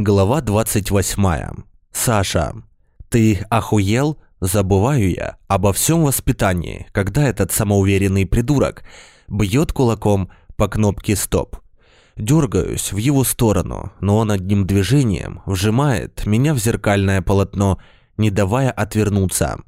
Глава 28. Саша. Ты охуел? Забываю я обо всем воспитании, когда этот самоуверенный придурок бьет кулаком по кнопке «Стоп». Дергаюсь в его сторону, но он одним движением вжимает меня в зеркальное полотно, не давая отвернуться.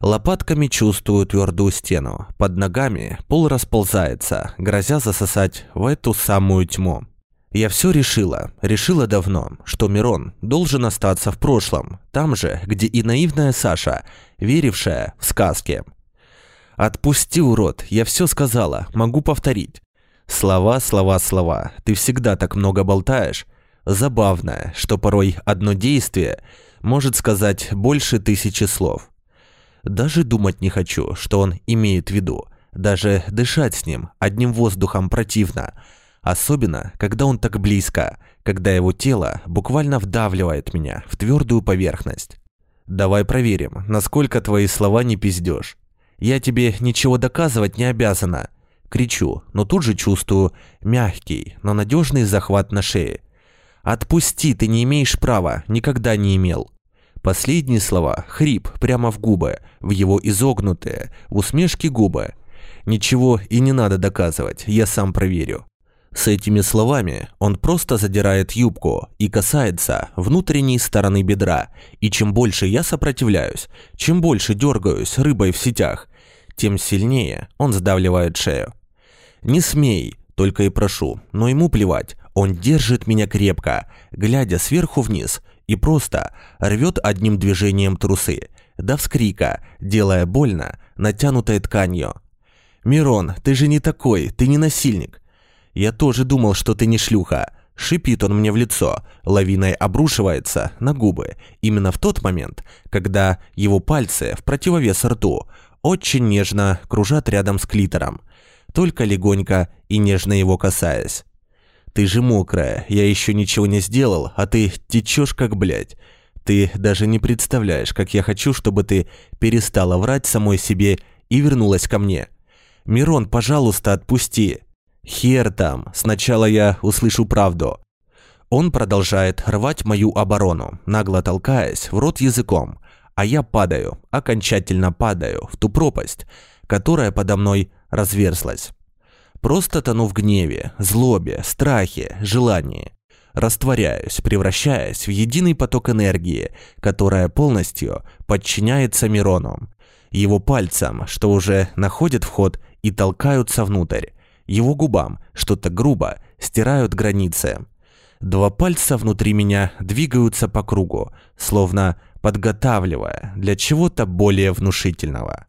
Лопатками чувствую твердую стену. Под ногами пол расползается, грозя засосать в эту самую тьму. Я все решила, решила давно, что Мирон должен остаться в прошлом, там же, где и наивная Саша, верившая в сказки. «Отпусти, урод, я все сказала, могу повторить». Слова, слова, слова, ты всегда так много болтаешь. Забавно, что порой одно действие может сказать больше тысячи слов. Даже думать не хочу, что он имеет в виду. Даже дышать с ним одним воздухом противно – Особенно, когда он так близко, когда его тело буквально вдавливает меня в твердую поверхность. Давай проверим, насколько твои слова не пиздешь. Я тебе ничего доказывать не обязана. Кричу, но тут же чувствую мягкий, но надежный захват на шее. Отпусти, ты не имеешь права, никогда не имел. Последние слова, хрип прямо в губы, в его изогнутые, в усмешке губы. Ничего и не надо доказывать, я сам проверю. С этими словами он просто задирает юбку и касается внутренней стороны бедра, и чем больше я сопротивляюсь, чем больше дергаюсь рыбой в сетях, тем сильнее он сдавливает шею. «Не смей», только и прошу, но ему плевать, он держит меня крепко, глядя сверху вниз, и просто рвет одним движением трусы, до вскрика, делая больно натянутой тканью. «Мирон, ты же не такой, ты не насильник, «Я тоже думал, что ты не шлюха». Шипит он мне в лицо, лавиной обрушивается на губы, именно в тот момент, когда его пальцы в противовес рту очень нежно кружат рядом с клитором, только легонько и нежно его касаясь. «Ты же мокрая, я еще ничего не сделал, а ты течешь как блядь. Ты даже не представляешь, как я хочу, чтобы ты перестала врать самой себе и вернулась ко мне. Мирон, пожалуйста, отпусти. Хер там, сначала я услышу правду. Он продолжает рвать мою оборону, нагло толкаясь в рот языком, а я падаю, окончательно падаю в ту пропасть, которая подо мной разверзлась. Просто тону в гневе, злобе, страхе, желании. Растворяюсь, превращаясь в единый поток энергии, которая полностью подчиняется Мирону. Его пальцам, что уже находят вход и толкаются внутрь его губам что-то грубо стирают границы. Два пальца внутри меня двигаются по кругу, словно подготавливая для чего-то более внушительного.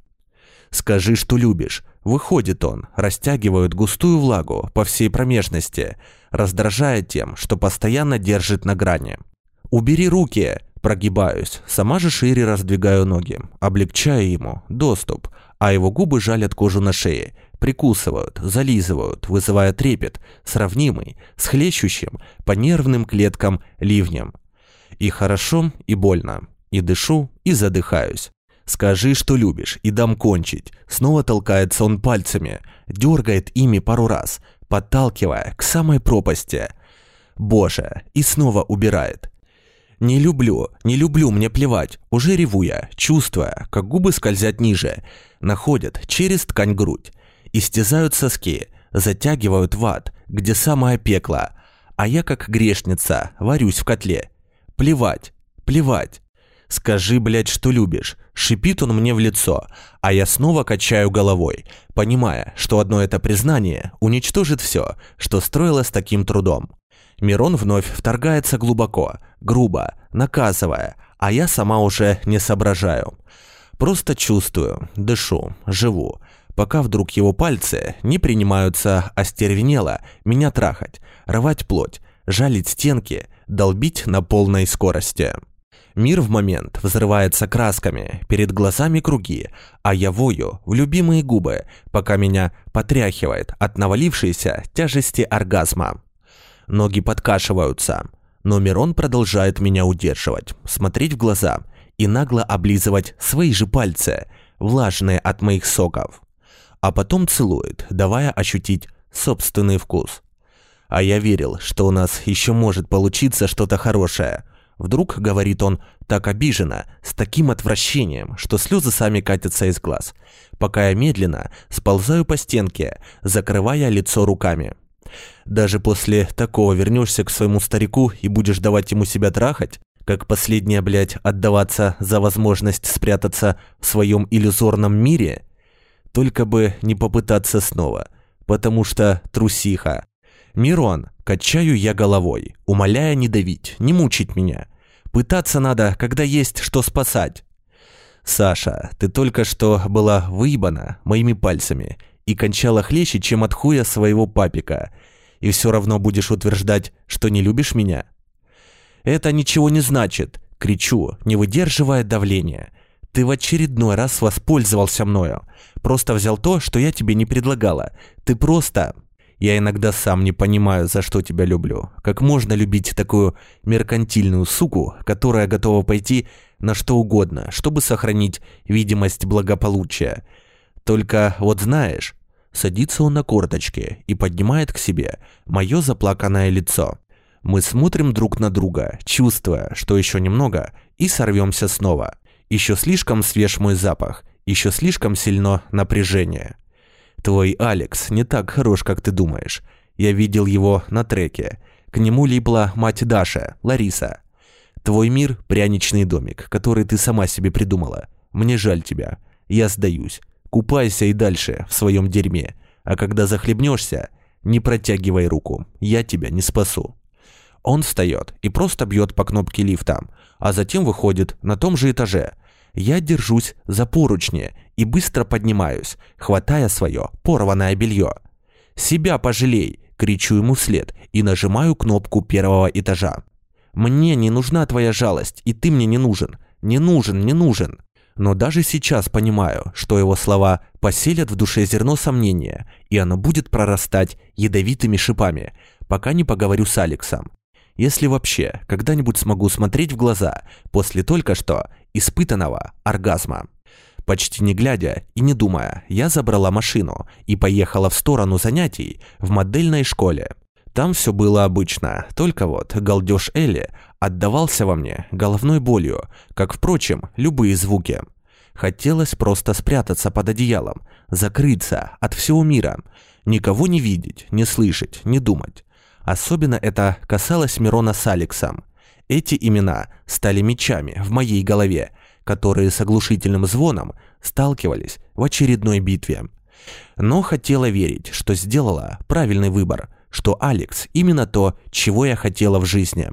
«Скажи, что любишь». Выходит он, растягивает густую влагу по всей промежности, раздражая тем, что постоянно держит на грани. «Убери руки!» Прогибаюсь, сама же шире раздвигаю ноги, облегчая ему доступ, а его губы жалят кожу на шее, прикусывают, зализывают, вызывая трепет, сравнимый с хлещущим по нервным клеткам ливнем. И хорошо, и больно, и дышу, и задыхаюсь. «Скажи, что любишь, и дам кончить». Снова толкается он пальцами, дергает ими пару раз, подталкивая к самой пропасти. Боже, и снова убирает. «Не люблю, не люблю, мне плевать». Уже реву я, чувствуя, как губы скользят ниже, находят через ткань грудь истязают соски, затягивают в ад, где самое пекло, а я как грешница варюсь в котле. Плевать, плевать. Скажи, блядь, что любишь. Шипит он мне в лицо, а я снова качаю головой, понимая, что одно это признание уничтожит все, что строило с таким трудом. Мирон вновь вторгается глубоко, грубо, наказывая, а я сама уже не соображаю. Просто чувствую, дышу, живу, пока вдруг его пальцы не принимаются остервенело меня трахать, рвать плоть, жалить стенки, долбить на полной скорости. Мир в момент взрывается красками, перед глазами круги, а я вою в любимые губы, пока меня потряхивает от навалившейся тяжести оргазма. Ноги подкашиваются, но Мирон продолжает меня удерживать, смотреть в глаза и нагло облизывать свои же пальцы, влажные от моих соков а потом целует, давая ощутить собственный вкус. А я верил, что у нас еще может получиться что-то хорошее. Вдруг, говорит он, так обиженно, с таким отвращением, что слезы сами катятся из глаз, пока я медленно сползаю по стенке, закрывая лицо руками. Даже после такого вернешься к своему старику и будешь давать ему себя трахать? Как последняя, блядь, отдаваться за возможность спрятаться в своем иллюзорном мире? Только бы не попытаться снова, потому что трусиха. Мирон, качаю я головой, умоляя не давить, не мучить меня. Пытаться надо, когда есть что спасать. Саша, ты только что была выебана моими пальцами и кончала хлеще, чем от хуя своего папика. И все равно будешь утверждать, что не любишь меня? Это ничего не значит, кричу, не выдерживая давления. Ты в очередной раз воспользовался мною. Просто взял то, что я тебе не предлагала. Ты просто... Я иногда сам не понимаю, за что тебя люблю. Как можно любить такую меркантильную суку, которая готова пойти на что угодно, чтобы сохранить видимость благополучия. Только вот знаешь, садится он на корточки и поднимает к себе мое заплаканное лицо. Мы смотрим друг на друга, чувствуя, что еще немного, и сорвемся снова. Еще слишком свеж мой запах, еще слишком сильно напряжение. Твой Алекс не так хорош, как ты думаешь. Я видел его на треке. К нему липла мать Даша, Лариса. Твой мир – пряничный домик, который ты сама себе придумала. Мне жаль тебя. Я сдаюсь. Купайся и дальше в своем дерьме. А когда захлебнешься, не протягивай руку. Я тебя не спасу. Он встает и просто бьет по кнопке лифта, а затем выходит на том же этаже. Я держусь за поручни и быстро поднимаюсь, хватая свое порванное белье. «Себя пожалей!» – кричу ему вслед и нажимаю кнопку первого этажа. «Мне не нужна твоя жалость, и ты мне не нужен. Не нужен, не нужен!» Но даже сейчас понимаю, что его слова поселят в душе зерно сомнения, и оно будет прорастать ядовитыми шипами, пока не поговорю с Алексом если вообще когда-нибудь смогу смотреть в глаза после только что испытанного оргазма. Почти не глядя и не думая, я забрала машину и поехала в сторону занятий в модельной школе. Там все было обычно, только вот галдеж Элли отдавался во мне головной болью, как, впрочем, любые звуки. Хотелось просто спрятаться под одеялом, закрыться от всего мира, никого не видеть, не слышать, не думать. Особенно это касалось Мирона с Алексом. Эти имена стали мечами в моей голове, которые с оглушительным звоном сталкивались в очередной битве. Но хотела верить, что сделала правильный выбор, что Алекс именно то, чего я хотела в жизни.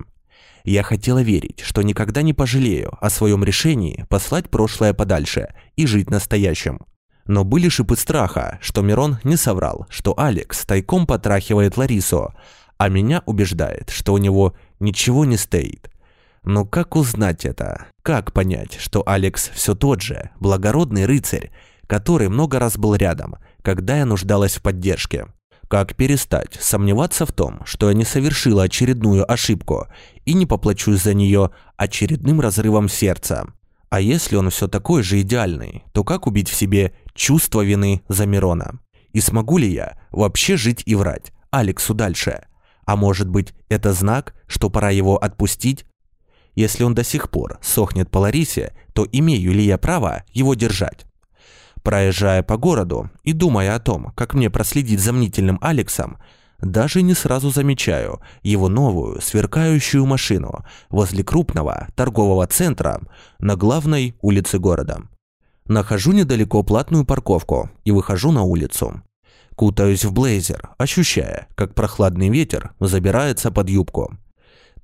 Я хотела верить, что никогда не пожалею о своем решении послать прошлое подальше и жить настоящим. Но были шипы страха, что Мирон не соврал, что Алекс тайком потрахивает Ларису, а меня убеждает, что у него ничего не стоит. Но как узнать это? Как понять, что Алекс все тот же, благородный рыцарь, который много раз был рядом, когда я нуждалась в поддержке? Как перестать сомневаться в том, что я не совершила очередную ошибку и не поплачусь за нее очередным разрывом сердца? А если он все такой же идеальный, то как убить в себе чувство вины за Мирона? И смогу ли я вообще жить и врать Алексу дальше? А может быть, это знак, что пора его отпустить? Если он до сих пор сохнет по Ларисе, то имею ли я право его держать? Проезжая по городу и думая о том, как мне проследить за мнительным Алексом, даже не сразу замечаю его новую сверкающую машину возле крупного торгового центра на главной улице города. Нахожу недалеко платную парковку и выхожу на улицу. Кутаюсь в блейзер, ощущая, как прохладный ветер забирается под юбку.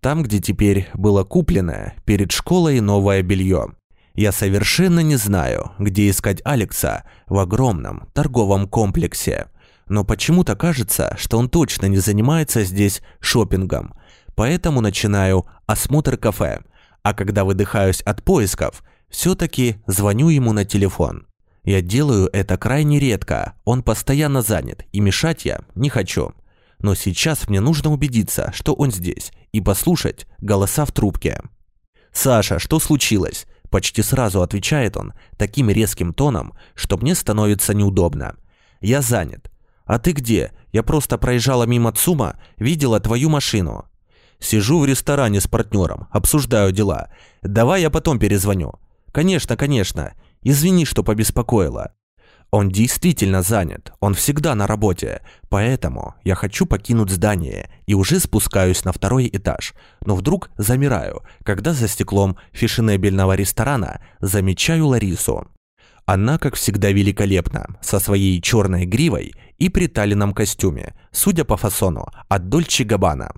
Там, где теперь было купленное перед школой новое белье. Я совершенно не знаю, где искать Алекса в огромном торговом комплексе. Но почему-то кажется, что он точно не занимается здесь шопингом. Поэтому начинаю осмотр кафе. А когда выдыхаюсь от поисков, все-таки звоню ему на телефон. Я делаю это крайне редко, он постоянно занят, и мешать я не хочу. Но сейчас мне нужно убедиться, что он здесь, и послушать голоса в трубке. «Саша, что случилось?» Почти сразу отвечает он, таким резким тоном, что мне становится неудобно. «Я занят». «А ты где? Я просто проезжала мимо ЦУМа, видела твою машину». «Сижу в ресторане с партнером, обсуждаю дела. Давай я потом перезвоню». «Конечно, конечно. Извини, что побеспокоила». Он действительно занят, он всегда на работе, поэтому я хочу покинуть здание и уже спускаюсь на второй этаж, но вдруг замираю, когда за стеклом фешенебельного ресторана замечаю Ларису. Она, как всегда, великолепна, со своей черной гривой и приталенном костюме, судя по фасону, от Дольче Габбана.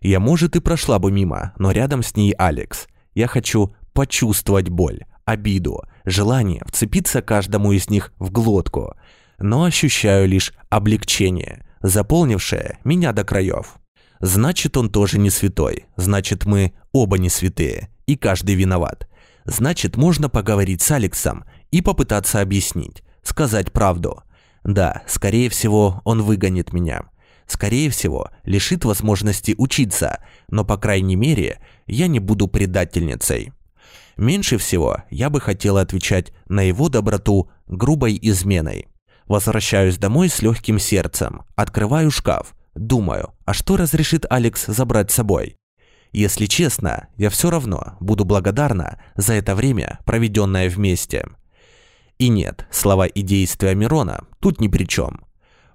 Я, может, и прошла бы мимо, но рядом с ней Алекс. Я хочу почувствовать боль, обиду, желание вцепиться каждому из них в глотку, но ощущаю лишь облегчение, заполнившее меня до краев. Значит, он тоже не святой, значит, мы оба не святые, и каждый виноват. Значит, можно поговорить с Алексом и попытаться объяснить, сказать правду. Да, скорее всего, он выгонит меня. Скорее всего, лишит возможности учиться, но, по крайней мере, я не буду предательницей. Меньше всего я бы хотела отвечать на его доброту грубой изменой. Возвращаюсь домой с легким сердцем, открываю шкаф, думаю, а что разрешит Алекс забрать с собой? Если честно, я все равно буду благодарна за это время, проведенное вместе. И нет, слова и действия Мирона тут ни при чем.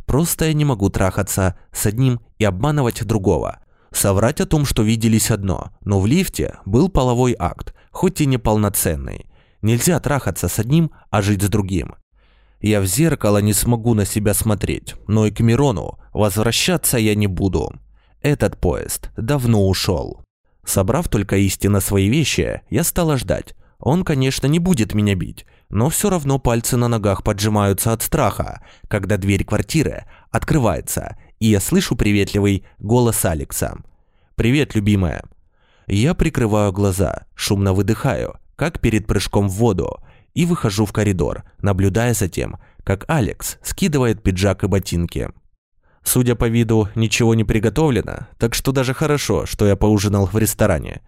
Просто я не могу трахаться с одним и обманывать другого. Соврать о том, что виделись одно, но в лифте был половой акт, хоть и неполноценный. Нельзя трахаться с одним, а жить с другим. Я в зеркало не смогу на себя смотреть, но и к Мирону возвращаться я не буду. Этот поезд давно ушел. Собрав только истинно свои вещи, я стала ждать. Он, конечно, не будет меня бить, но все равно пальцы на ногах поджимаются от страха, когда дверь квартиры открывается, и я слышу приветливый голос Алекса. «Привет, любимая». Я прикрываю глаза, шумно выдыхаю, как перед прыжком в воду, и выхожу в коридор, наблюдая за тем, как Алекс скидывает пиджак и ботинки. Судя по виду, ничего не приготовлено, так что даже хорошо, что я поужинал в ресторане.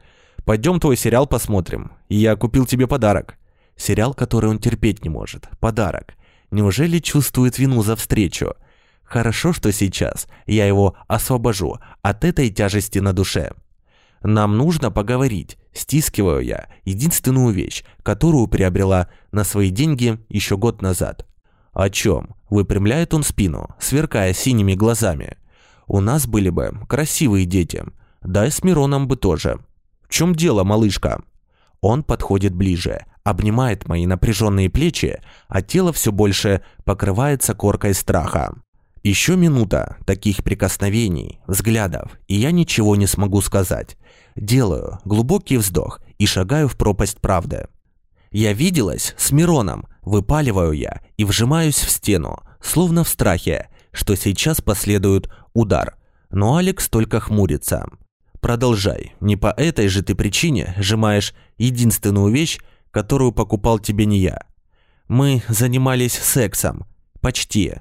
Пойдем твой сериал посмотрим, и я купил тебе подарок. Сериал, который он терпеть не может. Подарок. Неужели чувствует вину за встречу? Хорошо, что сейчас я его освобожу от этой тяжести на душе. Нам нужно поговорить. Стискиваю я единственную вещь, которую приобрела на свои деньги еще год назад. О чем? Выпрямляет он спину, сверкая синими глазами. У нас были бы красивые дети. Да и с Мироном бы тоже. В чем дело, малышка? Он подходит ближе, обнимает мои напряженные плечи, а тело все больше покрывается коркой страха. Еще минута таких прикосновений, взглядов, и я ничего не смогу сказать. Делаю глубокий вздох и шагаю в пропасть правды. Я виделась с Мироном, выпаливаю я и вжимаюсь в стену, словно в страхе, что сейчас последует удар. Но Алекс только хмурится. Продолжай, не по этой же ты причине сжимаешь единственную вещь, которую покупал тебе не я. Мы занимались сексом. Почти.